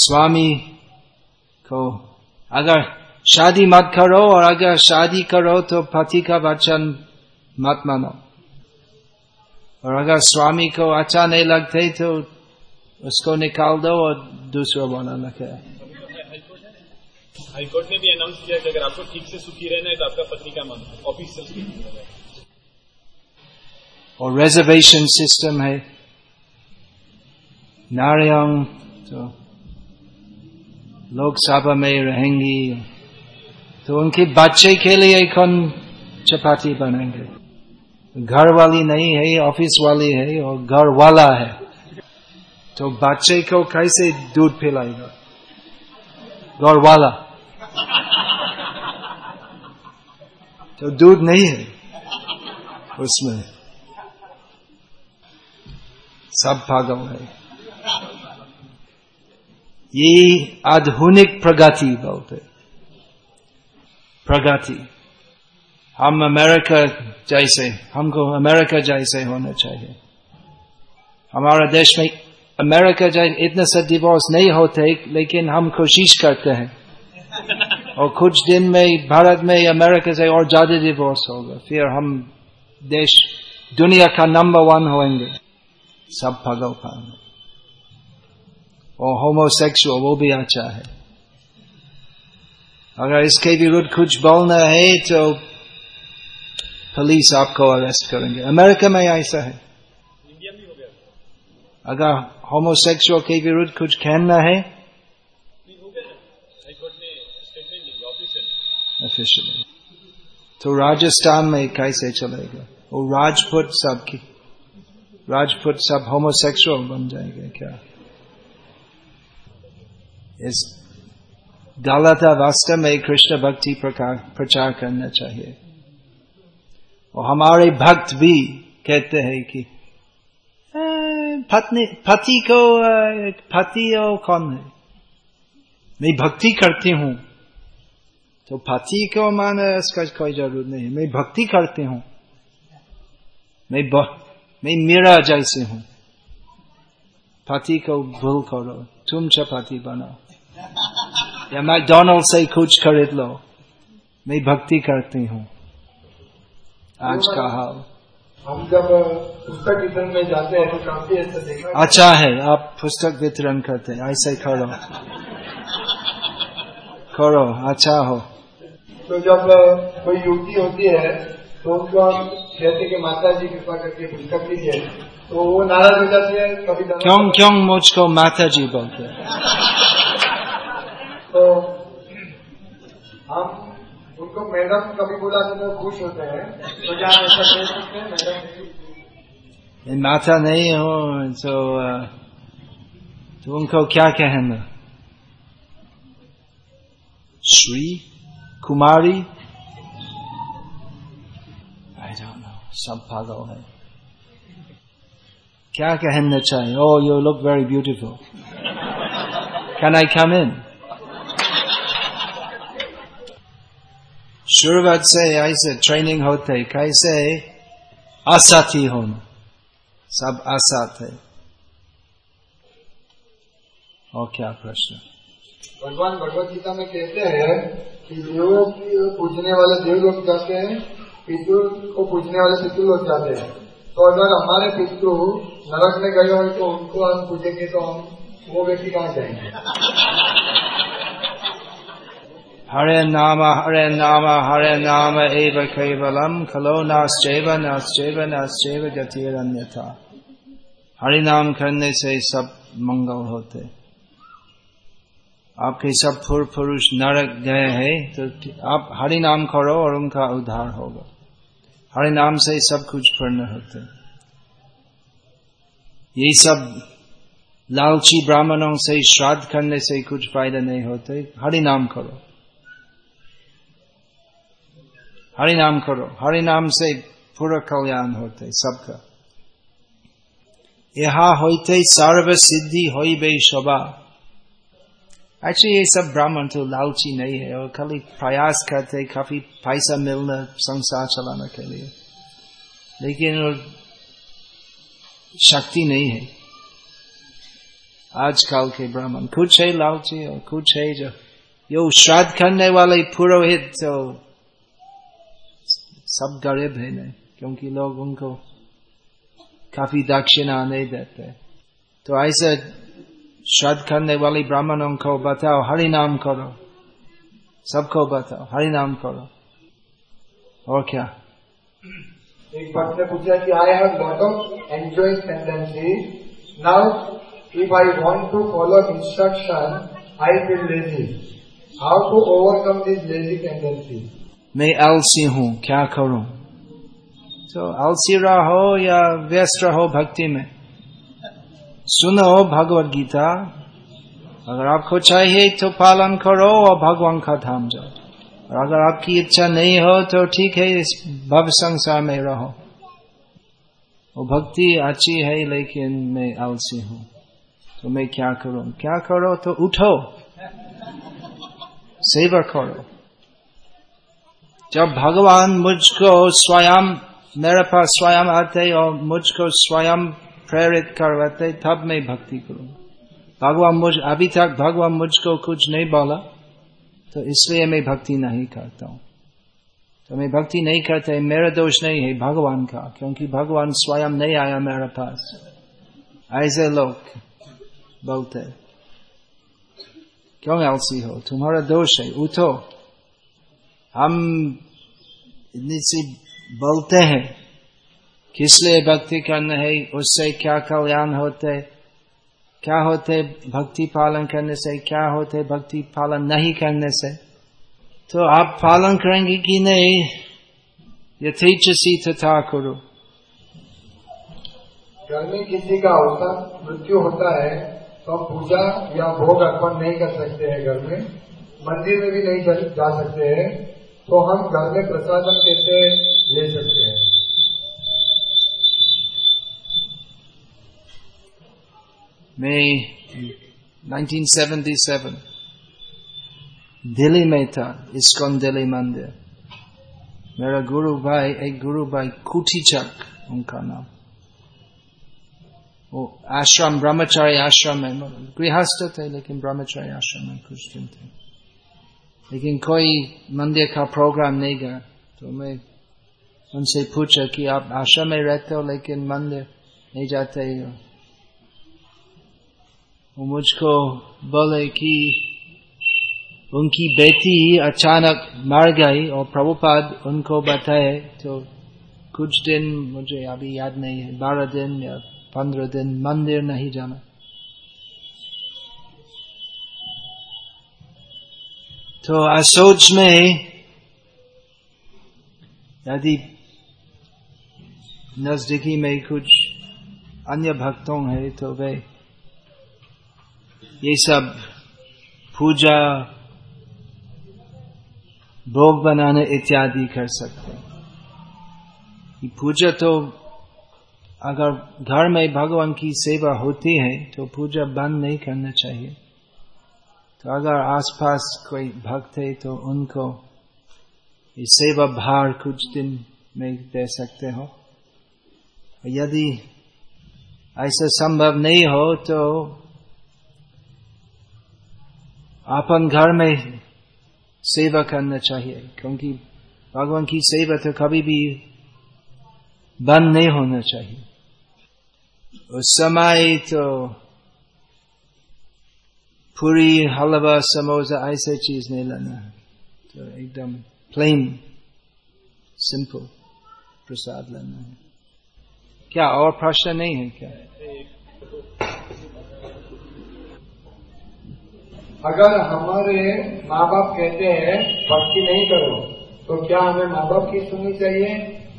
स्वामी को अगर शादी मत करो और अगर शादी करो तो पति का वचन मत मानो। और अगर स्वामी को अच्छा नहीं लगते तो उसको निकाल दो और दूसरा वाला लगे हाईकोर्ट ने भी अनाउंस किया कि अगर आपको ठीक से सुखी रहना है तो आपका पत्नी का मन। ऑफ़िस और रिजर्वेशन सिस्टम है। नारियंग तो लोकसभा में रहेंगी। तो उनके बच्चे के लिए कौन चपाती बनेंगे घर वाली नहीं है, ऑफ़िस वाली है और घर वाला है। तो बच्चे को कैसे दूध पिलाएगा घर वाला। तो दूध नहीं है उसमें। सब पागल है। ये आधुनिक प्रगति बोलते प्रगति। हम अमेरिका जैसे, हमको अमेरिका जैसे होना चाहिए। हमारा देश में अमेरिका जैसे इतने से डिवोर्स नहीं होते, लेकिन हम कोशिश करते हैं। और कुछ दिन में भारत में अमेरिका से और ज़्यादा डिवोर्स होगा। फिर हम देश, दुनिया का नंबर वन होंगे। सब भगव पाएँगे और होमोसेक्सुअल वो भी अच्छा है। अगर इसके विरुद्ध कुछ बोलना है तो पुलिस आपको अरेस्ट करेंगे। अमेरिका में ऐसा है। अगर होमोसेक्सुअल के विरुद्ध कुछ कहना है ऑफिशियली तो राजस्थान में कैसे चलेगा? वो राजपूत सब की, राजपूत सब होमोसेक्सुअल बन जाएँगे क्या? इस गलत अवस्था में कृष्ण भक्ति प्रचार करना चाहिए और हमारे भक्त भी कहते हैं कि पत्नी, पति को पति और कौन है? मैं भक्ति करती हूँ। तो पति को माने इसका कोई ज़रूरत नहीं है। मैं भक्ति करती हूँ। मैं मैं मेरा जैसे हूँ। पति को भूल करो। तुम चपाती बनाओ। या मैकडोनल्ड से कुछ खरीद लो। मैं भक्ति करती हूँ। आज का हाल। हम जब पुस्तक वितरण में जाते हैं तो काफ़ी ऐसा देखा अच्छा है आप पुस्तक वितरण करते हैं ऐसे करो। करो अच्छा हो। तो जब कोई युवती होती है तो उनको हम कहते कि माता जी कृपा करके पुस्तक लीजिए तो वो नाराज़ हो जाती है कभी क्यों क्यों मुझको माता जी बोलते तो हम उनको मैडम कभी बोला तो खुश होते हैं। तो क्या ऐसा कह सकते हैं, मैडम माता नहीं हो तो तो उनको क्या कहना? Shri Kumari? I don't know सब है। क्या कहना चाहिए? ओ you look very beautiful can I come in शुरुआत से ऐसे ट्रेनिंग होते कैसे असाथी होना सब असाथ है और क्या प्रश्न? भगवान भगवत गीता में कहते हैं कि की पूजने वाले देव लोग जाते हैं, पितृ को पूजने वाले पितृ लोग जाते हैं। तो अगर हमारे पितृ नरक में गए हो तो उनको हम पूजेंगे तो हम वो व्यक्ति कहाँ जाएँगे? हरे नाम हरे नाम हरे नाम, एव केवलम खलो नाश्चैव नाश्चैव नाश्चैव गतिरन्यथा। हरि नाम करने से सब मंगल होते। आपके सब फुर पुरुष नरक गए हैं तो आप हरि नाम करो और उनका उद्धार होगा। हरि नाम से सब कुछ पूर्ण होते। ये सब लालची ब्राह्मणों से श्राद्ध करने से कुछ फ़ायदा नहीं होते। हरि नाम करो। हरि नाम करो। हरि नाम से पूरा कल्याण होते सबका। यहा होते सर्व सिद्धि हो शोभा। एक्चुअली ये सब ब्राह्मण तो लालची नहीं है और खाली प्रयास करते काफ़ी पैसा मिलना, संसार चलाने के लिए। लेकिन शक्ति नहीं है। आजकल के ब्राह्मण कुछ है लालची और कुछ है जो, यो श्राद्ध करने वाले पुरोहित तो सब गरीब है नहीं क्योंकि लोग उनको काफ़ी दक्षिणा नहीं देते। तो ऐसे श्राद्ध करने वाले ब्राह्मणों को बताओ हरि नाम करो। सबको बताओ हरि नाम करो। और क्या? एक भक्त ने पूछा कि I have lot of enjoying tendency now if I want to follow instruction I feel lazy how to overcome this lazy tendency मैं आलसी हूँ, क्या करूँ? तो आलसी रहो या व्यस्त रहो भक्ति में? सुनो भगवत गीता। अगर आपको चाहिए तो पालन करो और भगवान का धाम जाओ। और अगर आपकी इच्छा नहीं हो तो ठीक है, इस भव संसार में रहो। वो भक्ति अच्छी है, लेकिन मैं आलसी हूँ। तो मैं क्या करूँ? क्या करो तो उठो। सेवा करो। जब भगवान मुझको स्वयं, मेरे पास स्वयं आते और मुझको स्वयं प्रेरित करवाते, तब मैं भक्ति करूँगा भगवान मुझ, अभी तक भगवान मुझको कुछ नहीं बोला तो इसलिए मैं भक्ति नहीं करता हूँ। तो मैं भक्ति नहीं करते मेरा दोष नहीं है भगवान का, क्योंकि भगवान स्वयं नहीं आया मेरे पास। ऐसे लोग बोलते क्यों आलसी हो? तुम्हारा दोष है, उठो। हम इतनी सी बोलते हैं। किस लिए भक्ति करना है? उससे क्या कल्याण होते? क्या होते भक्ति पालन करने से? क्या होते भक्ति पालन नहीं करने से? तो आप पालन करेंगे कि नहीं? यथेचसी तथा करो घर में किसी का अवसर मृत्यु होता है तो हम पूजा या भोग अर्पण नहीं कर सकते हैं घर में। मंदिर में भी नहीं जा सकते हैं। तो हम घर में प्रसादन कैसे ले सकते हैं? मैं 1977 दिल्ली में था इस्कॉन दिल्ली मंदिर मेरा गुरु भाई, एक गुरु भाई कुटीचक उनका नाम। वो आश्रम, ब्रह्मचारी आश्रम में, गृहस्थ थे, लेकिन ब्रह्मचारी आश्रम में कुछ दिन थे। लेकिन कोई मंदिर का प्रोग्राम नहीं गया। तो मैं उनसे पूछा कि आप आश्रम में रहते हो, लेकिन मंदिर नहीं जाते हो। वो मुझको बोले कि उनकी बेटी अचानक मर गई और प्रभुपाद उनको बताए। तो कुछ दिन, मुझे अभी याद नहीं है, बारह दिन या पंद्रह दिन मंदिर नहीं जाना। तो असोच में यदि नजदीकी में कुछ अन्य भक्तों है तो वे ये सब पूजा, भोग बनाने इत्यादि कर सकते हैं। पूजा तो अगर घर में भगवान की सेवा होती है तो पूजा बंद नहीं करना चाहिए। तो अगर आसपास कोई भक्त है तो उनको ये सेवा भार कुछ दिन में दे सकते हो। यदि ऐसा संभव नहीं हो तो अपन घर में सेवा करना चाहिए, क्योंकि भगवान की सेवा तो कभी भी बंद नहीं होना चाहिए। उस समय तो पूरी हलवा समोसा ऐसे चीज़ नहीं लेना तो एकदम प्लेन सिंपल प्रसाद लेना है क्या और प्रश्न नहीं है क्या अगर हमारे माँ बाप कहते हैं भक्ति नहीं करो तो क्या हमें माँ बाप की सुननी चाहिए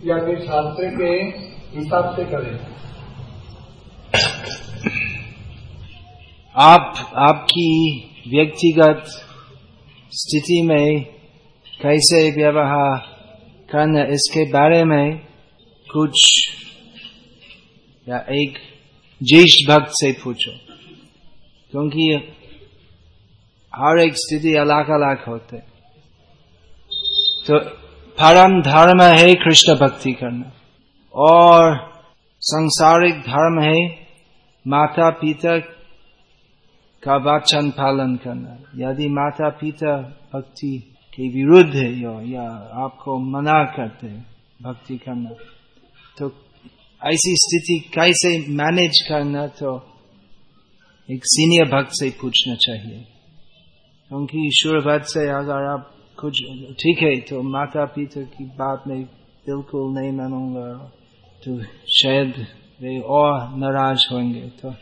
या फिर शास्त्र के हिसाब से करें आप, आपकी व्यक्तिगत स्थिति में कैसे व्यवहार करना, इसके बारे में कुछ या एक ज्येष्ठ भक्त से पूछो। क्योंकि हर एक स्थिति अलग अलग होते। तो परम धर्म है कृष्ण भक्ति करना। और संसारिक धर्म है माता पिता का वाचन पालन करना यदि माता पिता भक्ति के विरुद्ध है या, आपको मना करते भक्ति करना तो ऐसी स्थिति कैसे मैनेज करना तो एक सीनियर भक्त से पूछना चाहिए क्योंकि भक्त से अगर आप कुछ ठीक है तो माता पिता की बात में बिल्कुल नहीं मानूँगा तो शायद वे और नाराज़ होंगे तो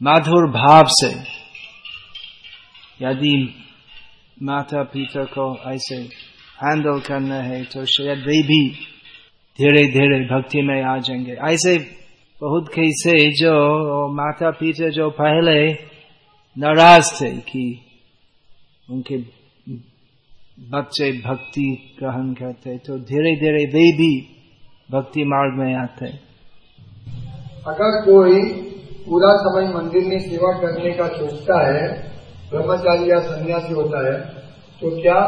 माधुर भाव से, यदि माता पिता को ऐसे हैंडल करना है तो शायद वे भी धीरे धीरे भक्ति में आ जाएँगे। ऐसे बहुत कैसे जो माता पिता जो पहले नाराज़ थे कि उनके बच्चे भक्ति ग्रहण करते तो धीरे धीरे वे भी भक्ति मार्ग में आते। अगर कोई पूरा समय मंदिर में सेवा करने का सोचता है, ब्रह्मचारी या सन्यासी होता है तो क्या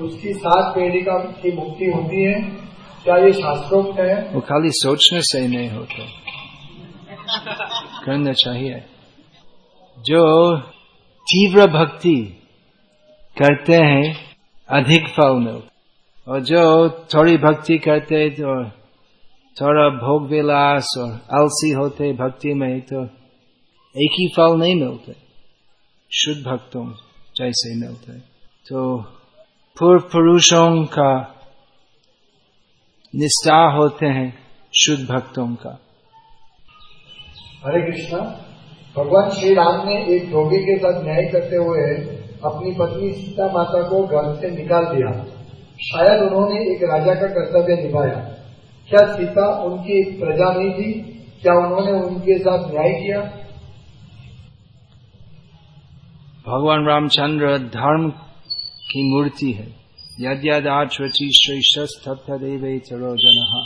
उसकी सात पीढ़ी का की मुक्ति होती है? क्या ये शास्त्रोक्त है? वो खाली सोचने से ही नहीं होता। करना चाहिए। जो तीव्र भक्ति करते हैं, अधिक फल मिलता और जो थोड़ी भक्ति करते हैं तो थोड़ा भोग विलास और अलसी होते भक्ति में तो एक ही फल नहीं मिलते शुद्ध भक्तों जैसे मिलते तो पूर्व पुरुषों का निष्ठा होते हैं शुद्ध भक्तों का हरे कृष्णा भगवान श्री राम ने एक रोगी के साथ न्याय करते हुए अपनी पत्नी सीता माता को घर से निकाल दिया। शायद उन्होंने एक राजा का कर्तव्य निभाया। क्या सीता उनकी प्रजा नहीं थी क्या उन्होंने उनके साथ न्याय किया? भगवान रामचंद्र धर्म की मूर्ति है। यद यद आचरची श्रेष्ठ तत्देव चरोजन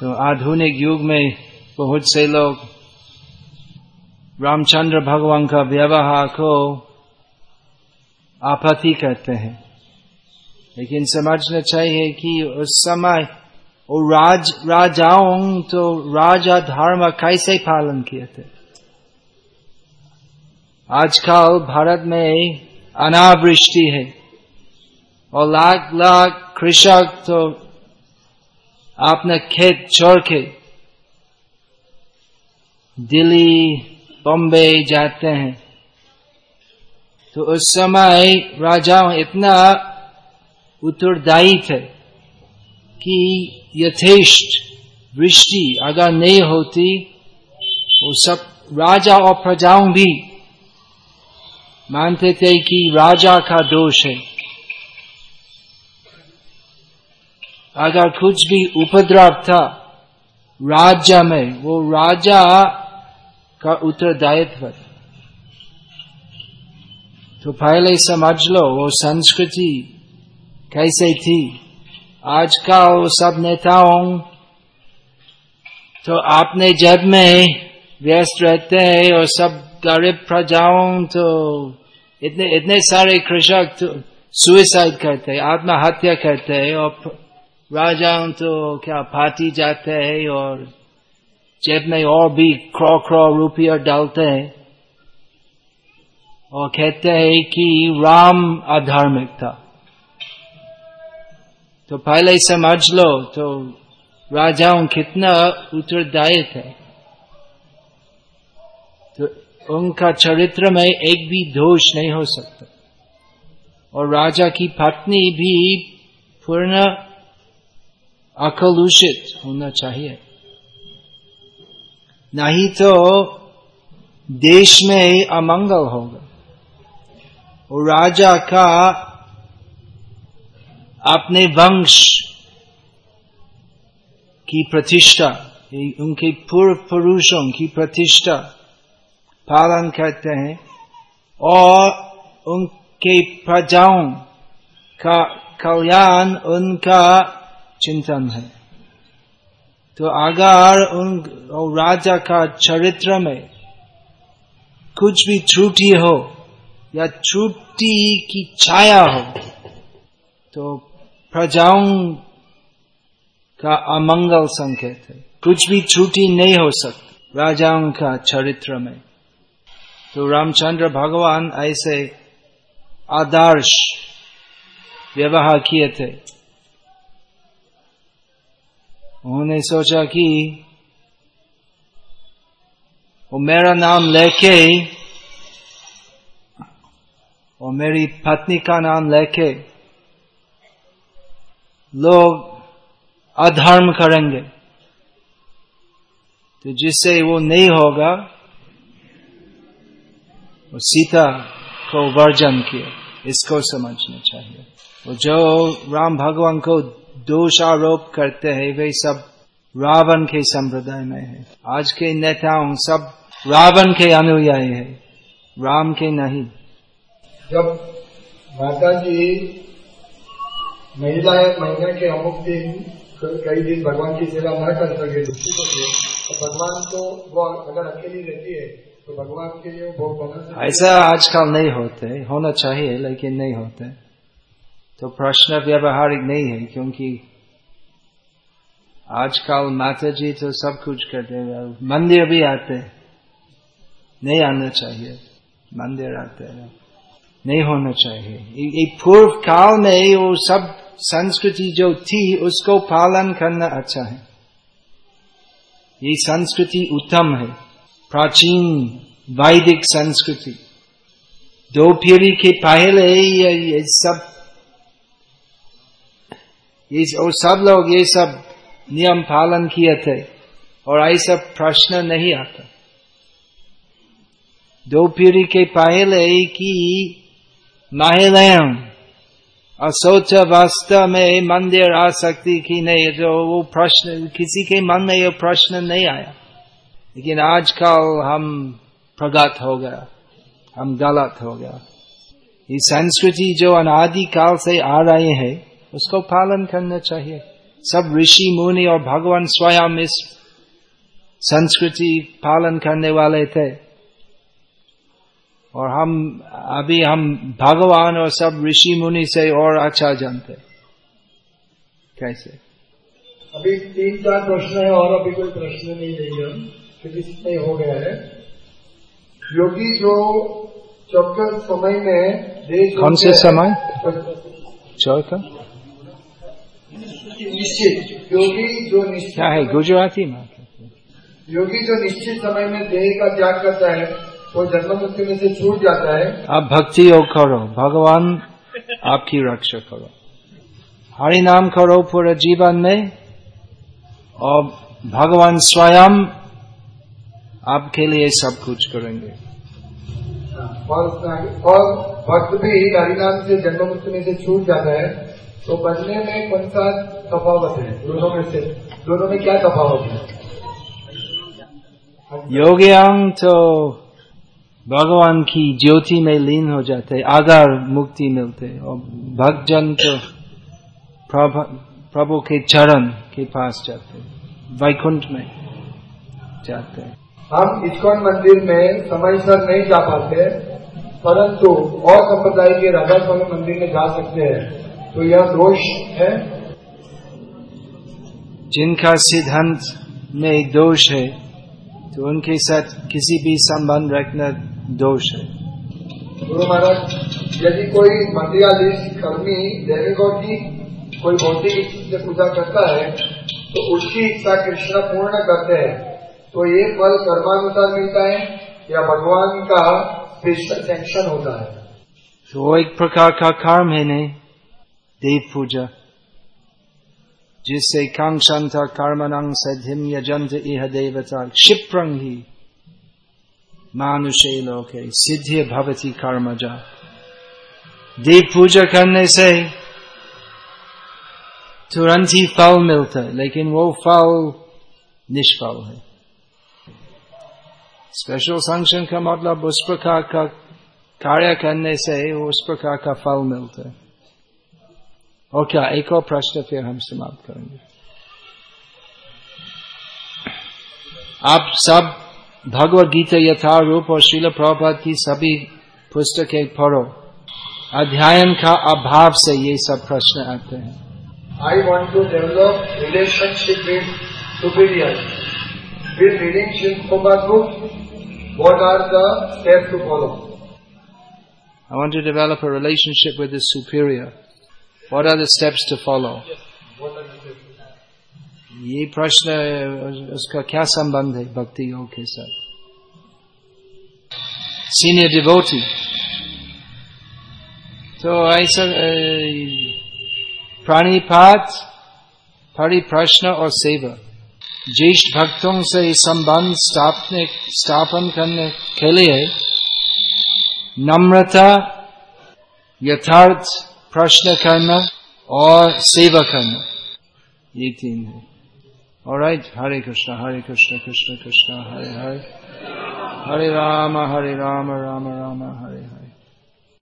तो आधुनिक युग में बहुत से लोग रामचंद्र भगवान का व्यवहार को आपत्ति करते हैं। लेकिन समझना चाहिए कि उस समय वो राज, राजाओं तो राजा धर्म कैसे पालन किए थे? आजकल भारत में अनावृष्टि है और लाख लाख कृषक तो आपने खेत छोड़ के दिल्ली, बॉम्बे जाते हैं। तो उस समय राजा इतना उत्तरदायी थे कि यथेष्ट वृष्टि अगर नहीं होती, वो सब राजा और प्रजाओं भी मानते थे कि राजा का दोष है। अगर कुछ भी उपद्रव था राज्य में, वो राजा का उत्तरदायित्व तो पहले समझ लो, वो संस्कृति कैसे थी? आज का वो सब नेताओं तो आपने जब में व्यस्त रहते हैं और सब गरीब प्रजाओं तो इतने इतने सारे कृषक तो सुइसाइड करते हैं, आत्महत्या करते हैं और राजाओं तो क्या पार्टी जाते हैं और जेब में और भी क्रो क्रो रुपया डालते हैं और कहते हैं कि राम अधार्मिक था। तो पहले समझ लो तो राजाओं कितना उत्तरदायी थे तो उनका चरित्र में एक भी दोष नहीं हो सकता। और राजा की पत्नी भी पूर्ण अकलूषित होना चाहिए। नहीं तो देश में अमंगल होगा। और राजा का अपने वंश की प्रतिष्ठा, उनके पूर्व पुरुषों की प्रतिष्ठा पालन करते हैं और उनके प्रजाओं का कल्याण, उनका चिंतन है। तो अगर उन राजा का चरित्र में कुछ भी त्रुटि हो या त्रुटि की छाया हो तो प्रजाओं का अमंगल संकेत है। कुछ भी त्रुटि नहीं हो सकती राजाओं का चरित्र में। तो रामचंद्र भगवान ऐसे आदर्श व्यवहार किए थे। उन्होंने सोचा कि वो मेरा नाम लेके और मेरी पत्नी का नाम लेके लोग अधर्म करेंगे। तो जिससे वो नहीं होगा, वो सीता को वर्जन किया इसको समझना चाहिए। वो जो राम भगवान को दोष आरोप करते हैं, वे सब रावण के संप्रदाय में है। आज के नेताओं सब रावण के अनुयायी है। राम के नहीं। जब माता जी महिला महीने के अमुक दिन कई दिन भगवान की सेवा न कर सके, दुखी होते तो भगवान को वो अगर अकेली रहती है तो भगवान के लिए वो ऐसा आजकल नहीं होते, होना चाहिए, लेकिन नहीं होते। तो प्रश्न व्यवहारिक नहीं है, क्योंकि आजकल माता जी तो सब कुछ करते हैं। मंदिर भी आते, नहीं आना चाहिए। मंदिर आते हैं, नहीं होना चाहिए। पूर्व काल में वो सब संस्कृति जो थी उसको पालन करना अच्छा है। ये संस्कृति उत्तम है। प्राचीन वैदिक संस्कृति। दो पीढ़ी के पहले ये, ये सब ये और सब लोग ये सब नियम पालन किए थे और ऐसा प्रश्न नहीं आता। दो पीढ़ी के पहले की महिलाएँ असोच वास्तव में मंदिर आ सकती कि नहीं जो वो प्रश्न किसी के मन में ये प्रश्न नहीं आया लेकिन आजकल हम प्रगत हो गया हम गलत हो गया ये संस्कृति जो अनादि काल से आ रहे है उसको पालन करना चाहिए सब ऋषि मुनि और भगवान स्वयं इस संस्कृति पालन करने वाले थे और हम अभी हम भगवान और सब ऋषि मुनि से और अच्छा जानते कैसे? अभी तीन चार प्रश्न है और अभी कोई प्रश्न नहीं लेंगे हम इसमें हो गया है। योगी जो चौक्कस समय में देश कौन से समय? चौथा? निश्चित। योगी जो निश्चित है? गुजराती में? योगी जो निश्चित समय में देह का त्याग करता है वो जन्म मुक्ति में से छूट जाता है। आप भक्ति योग करो। भगवान आपकी रक्षा करो। हरि नाम करो पूरे जीवन में। और भगवान स्वयं आपके लिए सब कुछ करेंगे। और और भक्त भी हरिनाम से जन्म मृत्यु में से छूट जाता है। तो बनने में कौन सा तफावत है? दोनों में से दोनों में क्या तफावत है? योग्यांग तो भगवान की ज्योति में लीन हो जाते आगार मुक्ति मिलते और भक्तजन तो प्रभु के चरण के पास जाते वैकुंठ में जाते। हम इस्कॉन मंदिर में समय सर नहीं जा पाते परंतु और संप्रदाय के राधा स्वामी मंदिर में जा सकते हैं। तो यह दोष है? जिनका सिद्धांत में दोष है तो उनके साथ किसी भी संबंध रखना दोष है। गुरु महाराज यदि कोई मध्यकालीन कर्मी दैविकों की कोई भौतिक से पूजा करता है तो उसकी इच्छा कृष्ण पूर्ण करते हैं। तो ये फल कर्मानुसार मिलता है या भगवान का सेंक्शन होता है? तो वो एक प्रकार का कर्म है नहीं देव पूजा। जिससे कांक्षांता कर्मणं सधिम यजंत इह देवता क्षिप्रंग ही। मानुषे लोके सिद्धि भवती कर्मजा। देव पूजा करने से तुरंत ही फल मिलता है, लेकिन वो फल निष्फल है। स्पेशल संक्शन का मतलब उस प्रकार का कार्य करने से उस प्रकार का फल मिलता है। और क्या एक और प्रश्न फिर हम समाप्त करेंगे। आप सब भगवत गीता यथा रूप और शील प्रभा की सभी पुस्तकें पढ़ो। अध्ययन का अभाव से ये सब प्रश्न आते हैं। I want to develop relationship with superior with reading what are the step to follow I want to develop a relationship with superior What are the steps to follow? ये प्रश्न उसका क्या संबंध है? भक्ति योग के साथ। सीनियर डिवोटी तो ऐसा प्राणीपात परिप्रश्न और सेवा। ज्येष्ठ भक्तों से संबंध स्थापने स्थापन करने के लिए नम्रता यथार्थ प्रश्न करना और सेवा करना ये तीन है Alright, Hare Krishna, Hare Krishna, Krishna Krishna, Hare Hare. Hare Rama, Hare Rama, Rama Rama, Hare Hare.